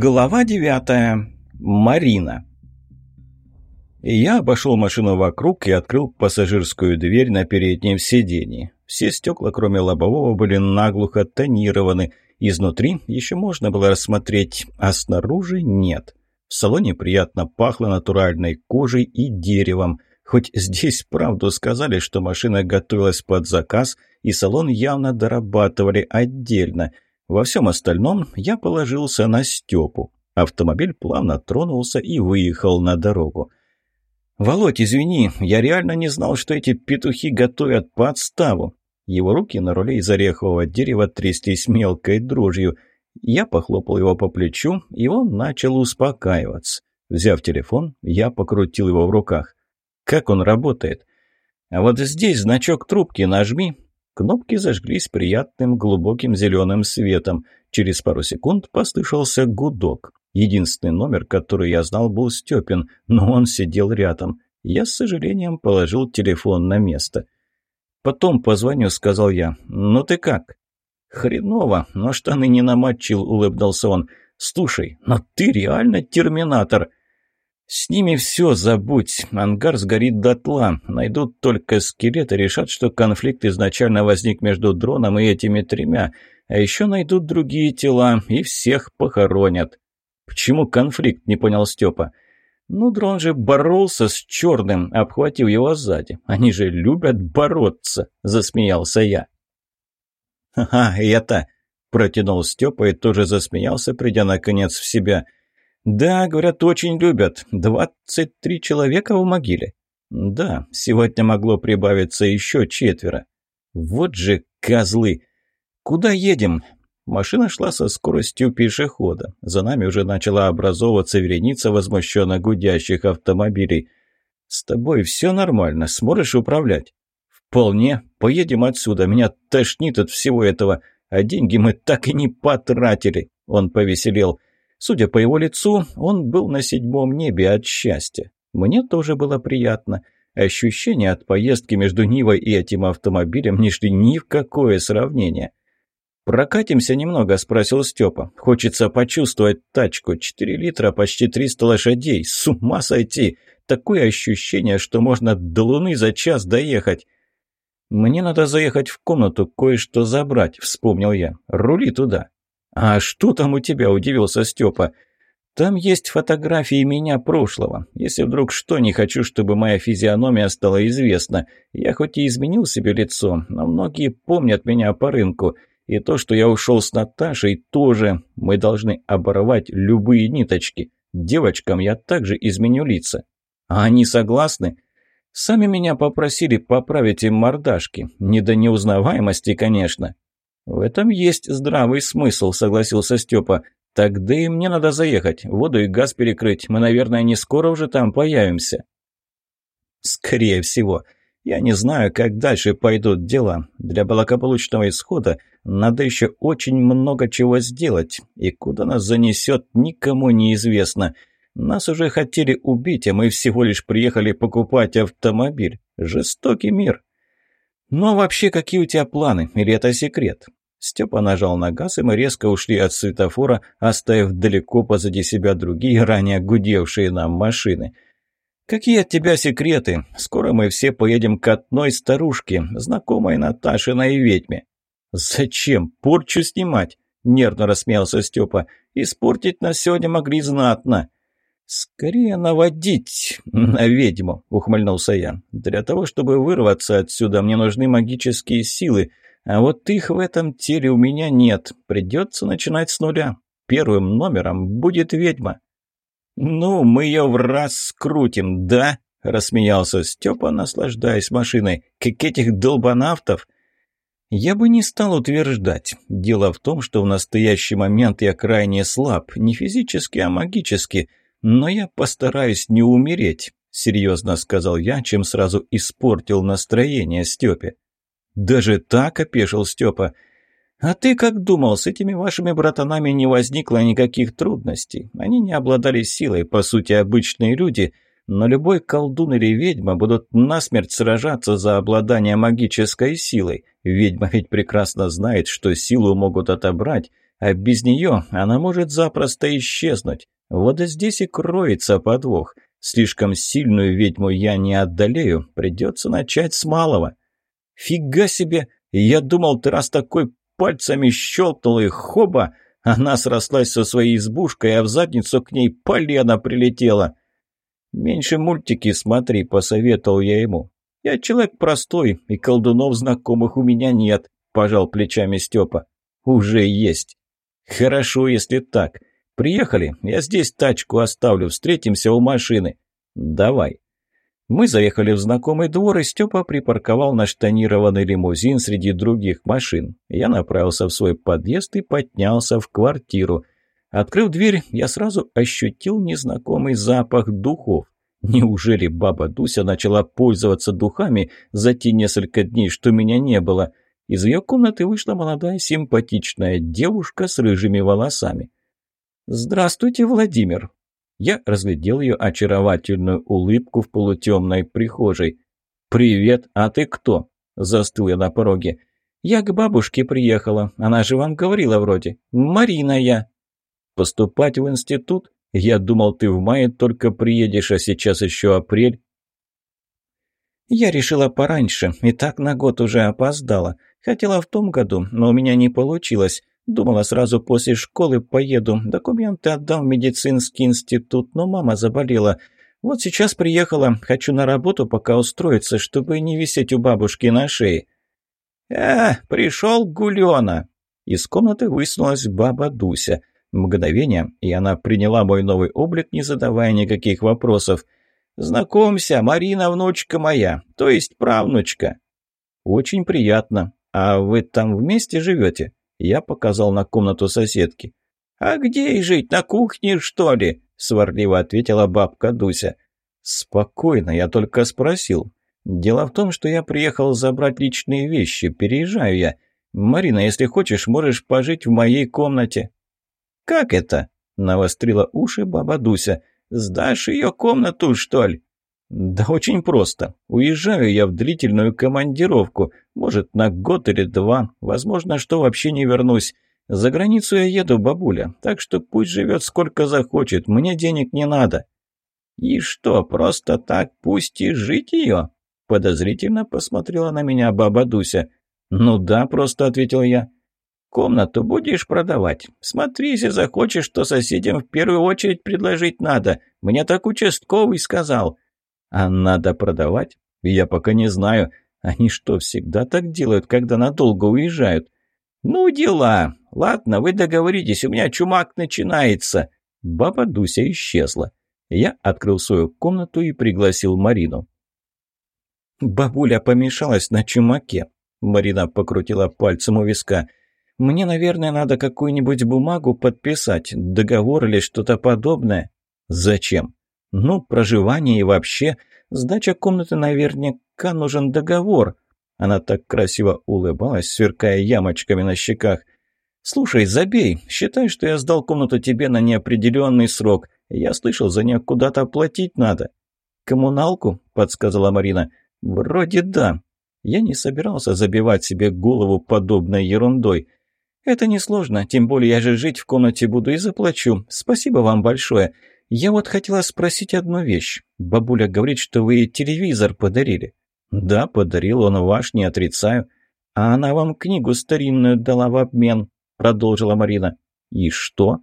Глава девятая. Марина. Я обошел машину вокруг и открыл пассажирскую дверь на переднем сиденье. Все стекла, кроме лобового, были наглухо тонированы. Изнутри еще можно было рассмотреть, а снаружи нет. В салоне приятно пахло натуральной кожей и деревом. Хоть здесь правду сказали, что машина готовилась под заказ, и салон явно дорабатывали отдельно – во всем остальном я положился на Степу. Автомобиль плавно тронулся и выехал на дорогу. «Володь, извини, я реально не знал, что эти петухи готовят подставу». Его руки на руле из орехового дерева тряслись мелкой дрожью. Я похлопал его по плечу, и он начал успокаиваться. Взяв телефон, я покрутил его в руках. «Как он работает?» «А вот здесь значок трубки нажми, Кнопки зажглись приятным глубоким зеленым светом. Через пару секунд послышался гудок. Единственный номер, который я знал, был Степин, но он сидел рядом. Я с сожалением положил телефон на место. «Потом позвоню», — сказал я. «Ну ты как?» «Хреново, но штаны не намочил», — улыбнулся он. «Слушай, но ты реально терминатор!» «С ними все забудь. Ангар сгорит дотла. Найдут только скелеты, решат, что конфликт изначально возник между дроном и этими тремя. А еще найдут другие тела и всех похоронят». «Почему конфликт?» – не понял Степа. «Ну, дрон же боролся с черным, обхватив его сзади. Они же любят бороться», – засмеялся я. «Ха-ха, это...» – протянул Степа и тоже засмеялся, придя наконец в себя – «Да, говорят, очень любят. Двадцать три человека в могиле». «Да, сегодня могло прибавиться еще четверо». «Вот же козлы! Куда едем?» Машина шла со скоростью пешехода. За нами уже начала образовываться вереница возмущенно гудящих автомобилей. «С тобой все нормально, сможешь управлять?» «Вполне. Поедем отсюда. Меня тошнит от всего этого. А деньги мы так и не потратили». Он повеселел. Судя по его лицу, он был на седьмом небе от счастья. Мне тоже было приятно. Ощущения от поездки между Нивой и этим автомобилем не шли ни в какое сравнение. «Прокатимся немного?» – спросил Степа. «Хочется почувствовать тачку. Четыре литра, почти триста лошадей. С ума сойти! Такое ощущение, что можно до Луны за час доехать». «Мне надо заехать в комнату, кое-что забрать», – вспомнил я. «Рули туда». «А что там у тебя?» – удивился Степа. «Там есть фотографии меня прошлого. Если вдруг что, не хочу, чтобы моя физиономия стала известна. Я хоть и изменил себе лицо, но многие помнят меня по рынку. И то, что я ушел с Наташей, тоже. Мы должны оборвать любые ниточки. Девочкам я также изменю лица. А они согласны?» Сами меня попросили поправить им мордашки. Не до неузнаваемости, конечно. «В этом есть здравый смысл», — согласился Степа. «Тогда и мне надо заехать, воду и газ перекрыть. Мы, наверное, не скоро уже там появимся». «Скорее всего. Я не знаю, как дальше пойдут дела. Для благополучного исхода надо еще очень много чего сделать. И куда нас занесет, никому не известно. Нас уже хотели убить, а мы всего лишь приехали покупать автомобиль. Жестокий мир». «Ну а вообще, какие у тебя планы? Или это секрет?» Степа нажал на газ, и мы резко ушли от светофора, оставив далеко позади себя другие, ранее гудевшие нам машины. «Какие от тебя секреты? Скоро мы все поедем к одной старушке, знакомой Наташиной ведьме». «Зачем? Порчу снимать?» – нервно рассмеялся Степа. «Испортить нас сегодня могли знатно». «Скорее наводить на ведьму», – ухмыльнулся я. «Для того, чтобы вырваться отсюда, мне нужны магические силы». А вот их в этом теле у меня нет. Придется начинать с нуля. Первым номером будет ведьма. «Ну, мы ее в раз скрутим, да?» – рассмеялся Степа, наслаждаясь машиной. «Как этих долбанавтов!» Я бы не стал утверждать. Дело в том, что в настоящий момент я крайне слаб, не физически, а магически. Но я постараюсь не умереть, серьезно сказал я, чем сразу испортил настроение Степе. «Даже так?» – опешил Степа. «А ты как думал, с этими вашими братанами не возникло никаких трудностей? Они не обладали силой, по сути, обычные люди, но любой колдун или ведьма будут насмерть сражаться за обладание магической силой. Ведьма ведь прекрасно знает, что силу могут отобрать, а без нее она может запросто исчезнуть. Вот здесь и кроется подвох. Слишком сильную ведьму я не отдалею, придется начать с малого. Фига себе! Я думал, ты раз такой пальцами щелкнул и хоба, она срослась со своей избушкой, а в задницу к ней полено прилетела. «Меньше мультики смотри», — посоветовал я ему. «Я человек простой, и колдунов знакомых у меня нет», — пожал плечами Степа. «Уже есть». «Хорошо, если так. Приехали, я здесь тачку оставлю, встретимся у машины». «Давай». Мы заехали в знакомый двор, и Степа припарковал наш тонированный лимузин среди других машин. Я направился в свой подъезд и поднялся в квартиру. Открыв дверь, я сразу ощутил незнакомый запах духов. Неужели баба Дуся начала пользоваться духами за те несколько дней, что меня не было? Из ее комнаты вышла молодая симпатичная девушка с рыжими волосами. «Здравствуйте, Владимир!» Я разглядел ее очаровательную улыбку в полутемной прихожей. «Привет, а ты кто?» – застыл я на пороге. «Я к бабушке приехала, она же вам говорила вроде. Марина я». «Поступать в институт? Я думал, ты в мае только приедешь, а сейчас еще апрель». Я решила пораньше, и так на год уже опоздала. Хотела в том году, но у меня не получилось. Думала, сразу после школы поеду. Документы отдам в медицинский институт, но мама заболела. Вот сейчас приехала. Хочу на работу пока устроиться, чтобы не висеть у бабушки на шее. «Э, пришел Гулена!» Из комнаты высунулась баба Дуся. Мгновение, и она приняла мой новый облик, не задавая никаких вопросов. «Знакомься, Марина, внучка моя, то есть правнучка». «Очень приятно. А вы там вместе живете?» Я показал на комнату соседки. «А где и жить, на кухне, что ли?» – сварливо ответила бабка Дуся. «Спокойно, я только спросил. Дело в том, что я приехал забрать личные вещи, переезжаю я. Марина, если хочешь, можешь пожить в моей комнате». «Как это?» – навострила уши баба Дуся. «Сдашь ее комнату, что ли?» «Да очень просто. Уезжаю я в длительную командировку. Может, на год или два. Возможно, что вообще не вернусь. За границу я еду, бабуля. Так что пусть живет сколько захочет. Мне денег не надо». «И что, просто так пусть и жить ее?» Подозрительно посмотрела на меня баба Дуся. «Ну да», — просто ответил я. «Комнату будешь продавать? Смотри, если захочешь, то соседям в первую очередь предложить надо. Мне так участковый сказал». А надо продавать? Я пока не знаю. Они что, всегда так делают, когда надолго уезжают? Ну, дела. Ладно, вы договоритесь, у меня чумак начинается. Баба Дуся исчезла. Я открыл свою комнату и пригласил Марину. Бабуля помешалась на чумаке. Марина покрутила пальцем у виска. «Мне, наверное, надо какую-нибудь бумагу подписать, договор или что-то подобное». «Зачем?» Ну, проживание и вообще. Сдача комнаты наверняка нужен договор. Она так красиво улыбалась, сверкая ямочками на щеках. «Слушай, забей. Считай, что я сдал комнату тебе на неопределенный срок. Я слышал, за нее куда-то платить надо». «Коммуналку?» – подсказала Марина. «Вроде да. Я не собирался забивать себе голову подобной ерундой. Это несложно, тем более я же жить в комнате буду и заплачу. Спасибо вам большое. «Я вот хотела спросить одну вещь. Бабуля говорит, что вы телевизор подарили». «Да, подарил, он ваш, не отрицаю». «А она вам книгу старинную дала в обмен», — продолжила Марина. «И что?»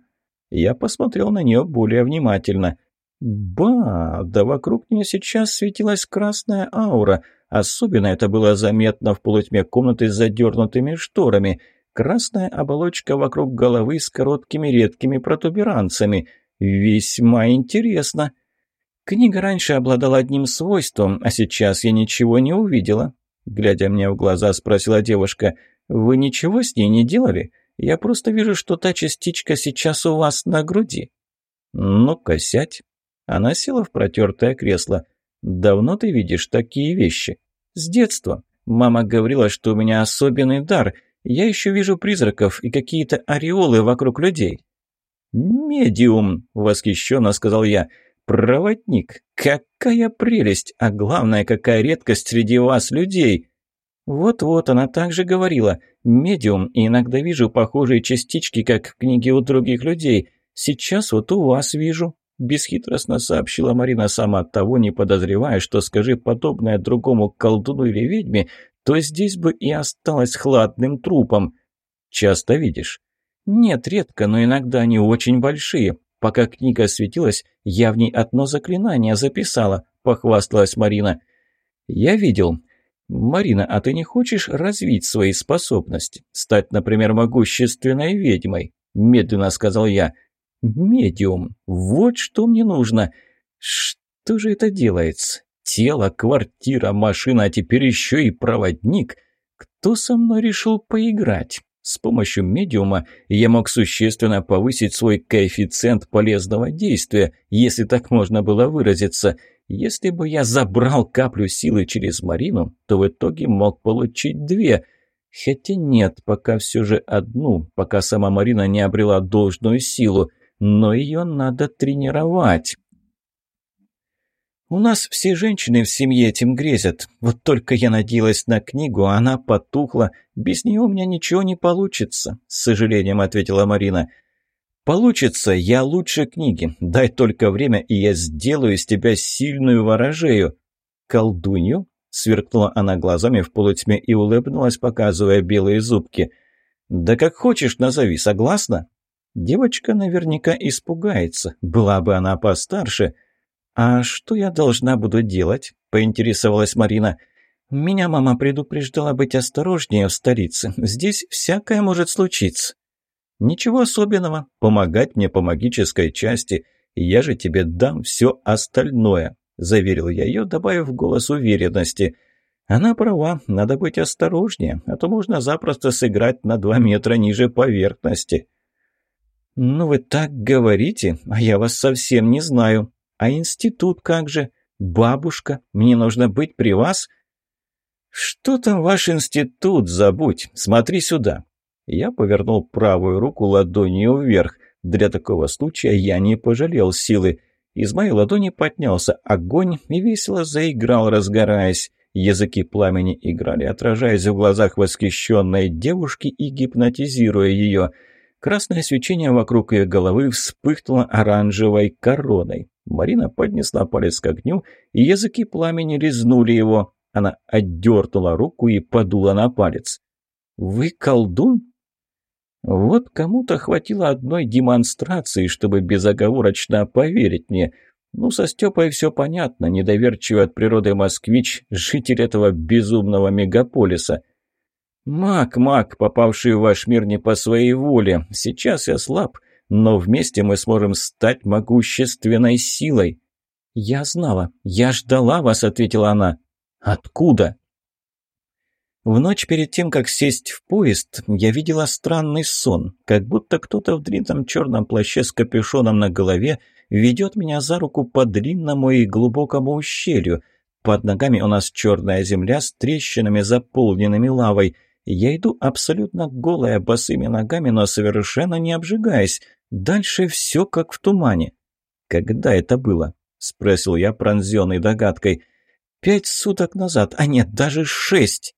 Я посмотрел на нее более внимательно. «Ба, да вокруг нее сейчас светилась красная аура. Особенно это было заметно в полутьме комнаты с задернутыми шторами. Красная оболочка вокруг головы с короткими редкими протуберанцами». «Весьма интересно. Книга раньше обладала одним свойством, а сейчас я ничего не увидела». Глядя мне в глаза, спросила девушка, «Вы ничего с ней не делали? Я просто вижу, что та частичка сейчас у вас на груди». «Ну-ка, сядь». Она села в протертое кресло. «Давно ты видишь такие вещи?» «С детства. Мама говорила, что у меня особенный дар. Я еще вижу призраков и какие-то ореолы вокруг людей». «Медиум!» – восхищенно сказал я. «Проводник! Какая прелесть! А главное, какая редкость среди вас, людей!» Вот-вот, она также говорила. Медиум, и иногда вижу похожие частички, как в книге у других людей. Сейчас вот у вас вижу. Бесхитростно сообщила Марина, сама от того не подозревая, что скажи подобное другому колдуну или ведьме, то здесь бы и осталось хладным трупом. Часто видишь? Нет, редко, но иногда они очень большие. Пока книга светилась, я в ней одно заклинание записала, похвасталась Марина. Я видел. Марина, а ты не хочешь развить свои способности? Стать, например, могущественной ведьмой? Медленно сказал я. Медиум. Вот что мне нужно. Что же это делается? Тело, квартира, машина, а теперь еще и проводник. Кто со мной решил поиграть? С помощью медиума я мог существенно повысить свой коэффициент полезного действия, если так можно было выразиться. Если бы я забрал каплю силы через Марину, то в итоге мог получить две. Хотя нет, пока все же одну, пока сама Марина не обрела должную силу. Но ее надо тренировать. У нас все женщины в семье этим грезят. Вот только я надеялась на книгу, а она потухла. Без нее у меня ничего не получится», — с сожалением ответила Марина. «Получится, я лучше книги. Дай только время, и я сделаю из тебя сильную ворожею». «Колдунью?» — сверкнула она глазами в полутьме и улыбнулась, показывая белые зубки. «Да как хочешь назови, согласна?» Девочка наверняка испугается. Была бы она постарше — «А что я должна буду делать?» – поинтересовалась Марина. «Меня мама предупреждала быть осторожнее в столице. Здесь всякое может случиться». «Ничего особенного. Помогать мне по магической части. Я же тебе дам все остальное», – заверил я ее, добавив голос уверенности. «Она права, надо быть осторожнее, а то можно запросто сыграть на два метра ниже поверхности». «Ну вы так говорите, а я вас совсем не знаю», а институт как же? Бабушка, мне нужно быть при вас? Что там ваш институт, забудь, смотри сюда. Я повернул правую руку ладонью вверх. Для такого случая я не пожалел силы. Из моей ладони поднялся огонь и весело заиграл, разгораясь. Языки пламени играли, отражаясь в глазах восхищенной девушки и гипнотизируя ее. Красное свечение вокруг ее головы вспыхнуло оранжевой короной. Марина поднесла палец к огню, и языки пламени резнули его. Она отдернула руку и подула на палец. «Вы колдун?» Вот кому-то хватило одной демонстрации, чтобы безоговорочно поверить мне. Ну, со Степой все понятно, недоверчивый от природы москвич, житель этого безумного мегаполиса. «Маг, маг, попавший в ваш мир не по своей воле. Сейчас я слаб, но вместе мы сможем стать могущественной силой». «Я знала, я ждала вас», — ответила она. «Откуда?» В ночь перед тем, как сесть в поезд, я видела странный сон, как будто кто-то в длинном черном плаще с капюшоном на голове ведет меня за руку по длинному и глубокому ущелью. Под ногами у нас черная земля с трещинами, заполненными лавой. Я иду абсолютно голая, босыми ногами, но совершенно не обжигаясь. Дальше все как в тумане. «Когда это было?» – спросил я, пронзенный догадкой. «Пять суток назад, а нет, даже шесть!»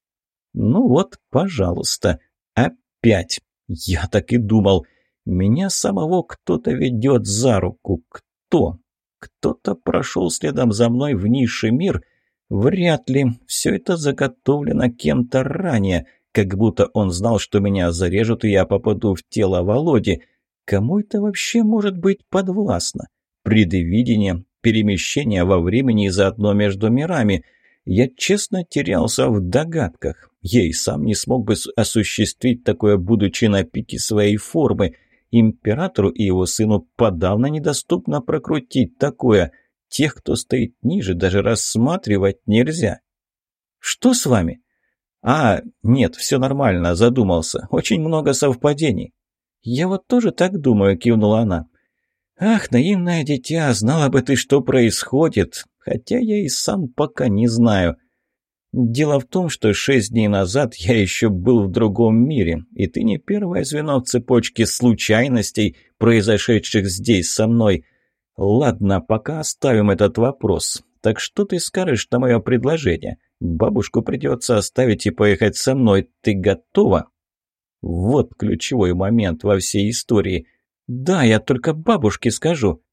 «Ну вот, пожалуйста, опять!» Я так и думал. Меня самого кто-то ведет за руку. Кто? Кто-то прошел следом за мной в низший мир. Вряд ли. Все это заготовлено кем-то ранее, как будто он знал, что меня зарежут, и я попаду в тело Володи. Кому это вообще может быть подвластно? Предвидение, перемещение во времени и заодно между мирами. Я честно терялся в догадках. И сам не смог бы осуществить такое, будучи на пике своей формы. Императору и его сыну подавно недоступно прокрутить такое. Тех, кто стоит ниже, даже рассматривать нельзя. «Что с вами?» «А, нет, все нормально, задумался. Очень много совпадений». «Я вот тоже так думаю», — кивнула она. «Ах, наивное дитя, знала бы ты, что происходит, хотя я и сам пока не знаю. Дело в том, что шесть дней назад я еще был в другом мире, и ты не первое звено в цепочке случайностей, произошедших здесь со мной. Ладно, пока оставим этот вопрос. Так что ты скажешь на мое предложение? Бабушку придется оставить и поехать со мной. Ты готова?» Вот ключевой момент во всей истории. «Да, я только бабушке скажу».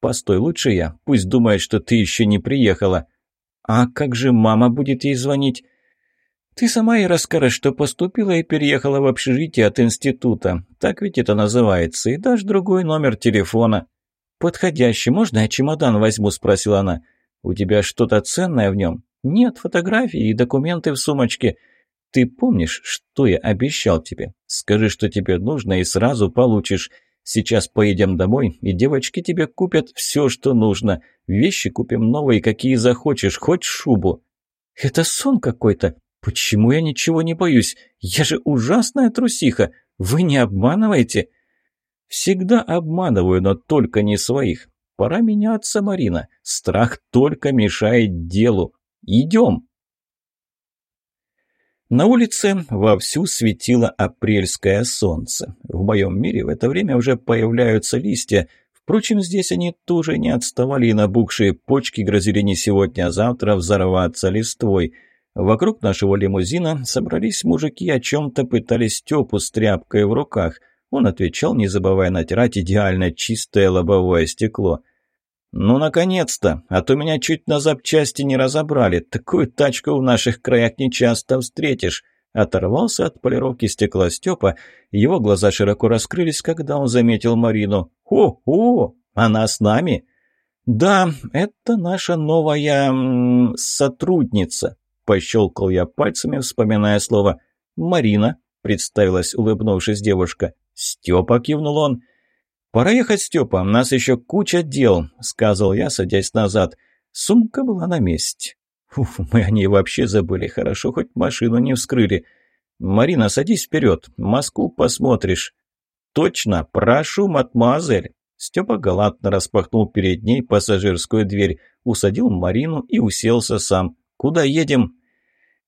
«Постой, лучше я. Пусть думает, что ты еще не приехала». «А как же мама будет ей звонить?» «Ты сама и расскажешь, что поступила и переехала в общежитие от института. Так ведь это называется. И дашь другой номер телефона». «Подходящий. Можно я чемодан возьму?» – спросила она. «У тебя что-то ценное в нем?» «Нет, фотографии и документы в сумочке. Ты помнишь, что я обещал тебе? Скажи, что тебе нужно, и сразу получишь. Сейчас поедем домой, и девочки тебе купят все, что нужно. Вещи купим новые, какие захочешь, хоть шубу». «Это сон какой-то. Почему я ничего не боюсь? Я же ужасная трусиха. Вы не обманываете?» «Всегда обманываю, но только не своих. Пора меняться, Марина. Страх только мешает делу. Идем!» На улице вовсю светило апрельское солнце. В моем мире в это время уже появляются листья. Впрочем, здесь они тоже не отставали, и набухшие почки грозили не сегодня, а завтра взорваться листвой. Вокруг нашего лимузина собрались мужики, о чем-то пытались Степу с тряпкой в руках. Он отвечал, не забывая натирать идеально чистое лобовое стекло – «Ну, наконец-то! А то меня чуть на запчасти не разобрали. Такую тачку в наших краях не часто встретишь». Оторвался от полировки стекла Степа. Его глаза широко раскрылись, когда он заметил Марину. «О-о! Она с нами?» «Да, это наша новая... Сотрудница», – пощелкал я пальцами, вспоминая слово. «Марина», – представилась, улыбнувшись девушка. «Степа», – кивнул он. «Пора ехать, Степа, у нас еще куча дел», — сказал я, садясь назад. Сумка была на месте. Уф, мы о ней вообще забыли. Хорошо, хоть машину не вскрыли. «Марина, садись вперед, Москву посмотришь». «Точно, прошу, мадемуазель». Степа галантно распахнул перед ней пассажирскую дверь, усадил Марину и уселся сам. «Куда едем?»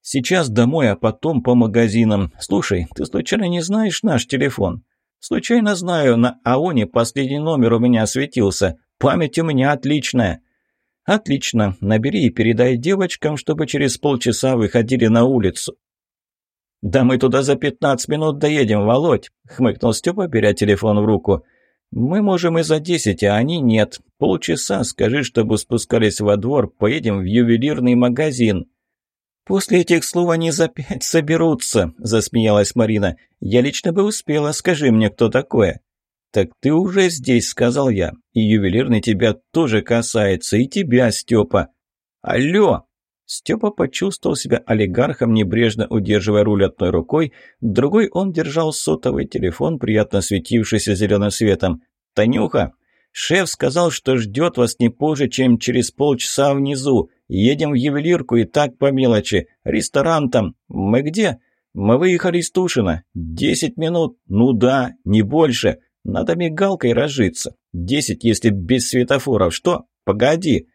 «Сейчас домой, а потом по магазинам. Слушай, ты случайно не знаешь наш телефон?» Случайно знаю, на АОНе последний номер у меня осветился. Память у меня отличная». «Отлично. Набери и передай девочкам, чтобы через полчаса выходили на улицу». «Да мы туда за пятнадцать минут доедем, Володь», — хмыкнул Степа, беря телефон в руку. «Мы можем и за десять, а они нет. Полчаса, скажи, чтобы спускались во двор, поедем в ювелирный магазин». «После этих слов они за соберутся», – засмеялась Марина. «Я лично бы успела, скажи мне, кто такое». «Так ты уже здесь», – сказал я. «И ювелирный тебя тоже касается, и тебя, Степа». «Алло!» Степа почувствовал себя олигархом, небрежно удерживая руль одной рукой, другой он держал сотовый телефон, приятно светившийся зеленым светом. «Танюха, шеф сказал, что ждет вас не позже, чем через полчаса внизу. Едем в ювелирку и так по мелочи. Ресторан там. Мы где? Мы выехали из Тушина. Десять минут. Ну да, не больше. Надо мигалкой разжиться. Десять, если без светофоров. Что? Погоди.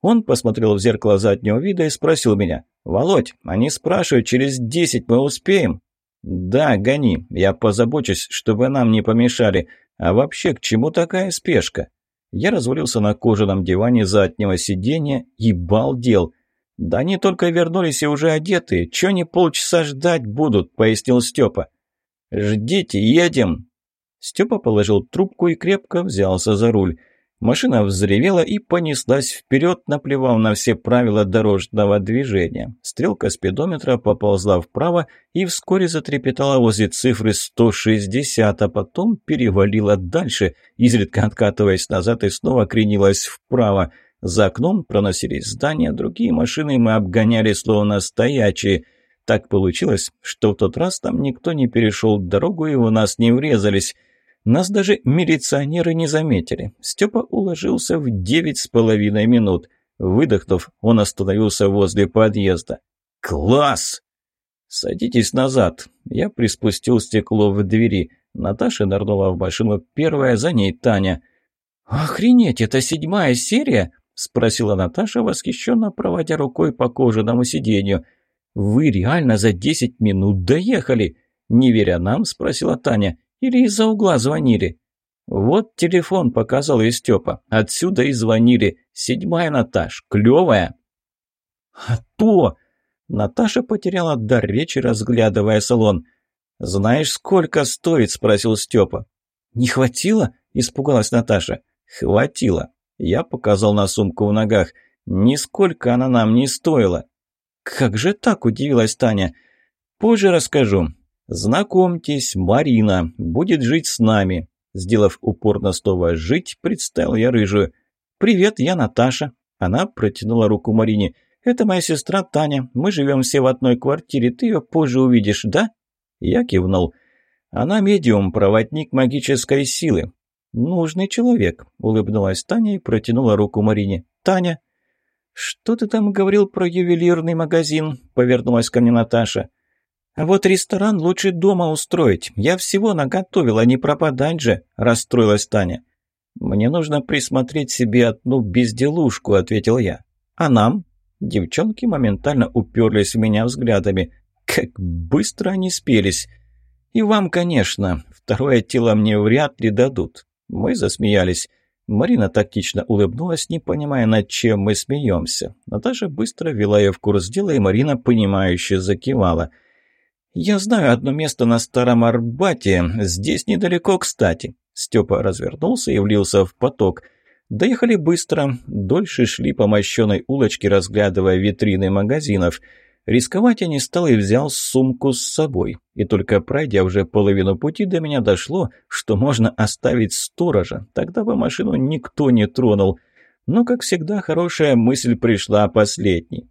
Он посмотрел в зеркало заднего вида и спросил меня. «Володь, они спрашивают, через десять мы успеем?» «Да, гони. Я позабочусь, чтобы нам не помешали. А вообще, к чему такая спешка?» Я развалился на кожаном диване заднего сиденья и балдел. «Да они только вернулись и уже одетые. Чё не полчаса ждать будут?» – пояснил Степа. «Ждите, едем!» Степа положил трубку и крепко взялся за руль. Машина взревела и понеслась вперед, наплевав на все правила дорожного движения. Стрелка спидометра поползла вправо и вскоре затрепетала возле цифры 160, а потом перевалила дальше, изредка откатываясь назад и снова кренилась вправо. За окном проносились здания, другие машины мы обгоняли словно стоячие. Так получилось, что в тот раз там никто не перешел дорогу и у нас не врезались. Нас даже милиционеры не заметили. Степа уложился в девять с половиной минут. Выдохнув, он остановился возле подъезда. «Класс!» «Садитесь назад». Я приспустил стекло в двери. Наташа нырнула в машину первая, за ней Таня. «Охренеть, это седьмая серия?» – спросила Наташа, восхищенно проводя рукой по кожаному сиденью. «Вы реально за десять минут доехали?» Не веря нам, спросила Таня. Или из-за угла звонили?» «Вот телефон», — показал ей Степа. «Отсюда и звонили. Седьмая Наташ. Клевая». «А то!» Наташа потеряла дар речи, разглядывая салон. «Знаешь, сколько стоит?» – спросил Степа. «Не хватило?» – испугалась Наташа. «Хватило». Я показал на сумку в ногах. «Нисколько она нам не стоила». «Как же так?» – удивилась Таня. «Позже расскажу. Знакомьтесь, Марина. Будет жить с нами». Сделав упор на слово «жить», представил я рыжую. «Привет, я Наташа». Она протянула руку Марине. «Это моя сестра Таня. Мы живем все в одной квартире. Ты ее позже увидишь, да?» Я кивнул. «Она медиум, проводник магической силы». «Нужный человек», — улыбнулась Таня и протянула руку Марине. «Таня». «Что ты там говорил про ювелирный магазин?» — повернулась ко мне Наташа. «А вот ресторан лучше дома устроить. Я всего наготовила, не пропадать же», — расстроилась Таня. «Мне нужно присмотреть себе одну безделушку», — ответил я. «А нам?» Девчонки моментально уперлись в меня взглядами. Как быстро они спелись. И вам, конечно. Второе тело мне вряд ли дадут. Мы засмеялись. Марина тактично улыбнулась, не понимая, над чем мы смеемся. Наташа быстро вела ее в курс дела, и Марина, понимающе закивала. «Я знаю одно место на Старом Арбате. Здесь недалеко, кстати». Степа развернулся и влился в поток – Доехали быстро, дольше шли по мощенной улочке, разглядывая витрины магазинов. Рисковать я не стал и взял сумку с собой. И только пройдя уже половину пути, до меня дошло, что можно оставить сторожа. Тогда бы машину никто не тронул. Но, как всегда, хорошая мысль пришла последней.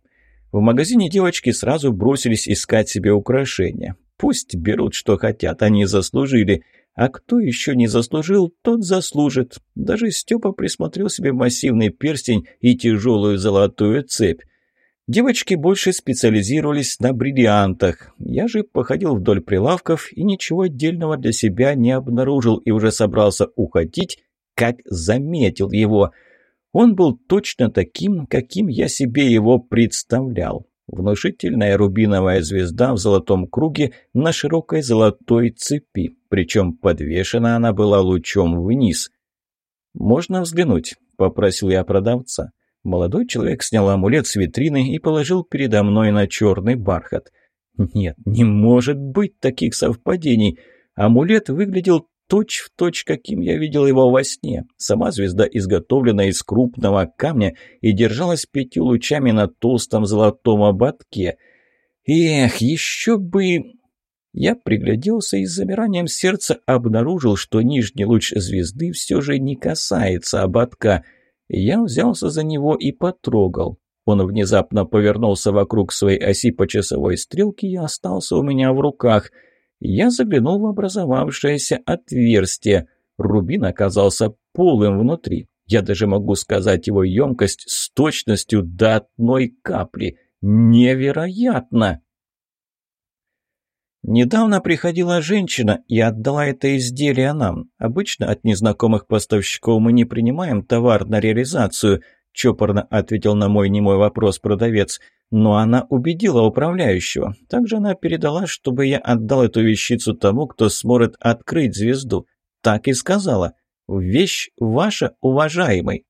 В магазине девочки сразу бросились искать себе украшения. Пусть берут, что хотят, они заслужили – а кто еще не заслужил, тот заслужит. Даже Степа присмотрел себе массивный перстень и тяжелую золотую цепь. Девочки больше специализировались на бриллиантах. Я же походил вдоль прилавков и ничего отдельного для себя не обнаружил и уже собрался уходить, как заметил его. Он был точно таким, каким я себе его представлял. Внушительная рубиновая звезда в золотом круге на широкой золотой цепи, причем подвешена она была лучом вниз. «Можно взглянуть?» – попросил я продавца. Молодой человек снял амулет с витрины и положил передо мной на черный бархат. «Нет, не может быть таких совпадений!» Амулет выглядел точь в точь, каким я видел его во сне. Сама звезда изготовлена из крупного камня и держалась пятью лучами на толстом золотом ободке. Эх, еще бы... Я пригляделся и с замиранием сердца обнаружил, что нижний луч звезды все же не касается ободка. Я взялся за него и потрогал. Он внезапно повернулся вокруг своей оси по часовой стрелке и остался у меня в руках — я заглянул в образовавшееся отверстие. Рубин оказался полым внутри. Я даже могу сказать его емкость с точностью до одной капли. Невероятно! Недавно приходила женщина и отдала это изделие нам. Обычно от незнакомых поставщиков мы не принимаем товар на реализацию, чопорно ответил на мой немой вопрос продавец. Но она убедила управляющего. Также она передала, чтобы я отдал эту вещицу тому, кто сможет открыть звезду. Так и сказала. «Вещь ваша, уважаемый».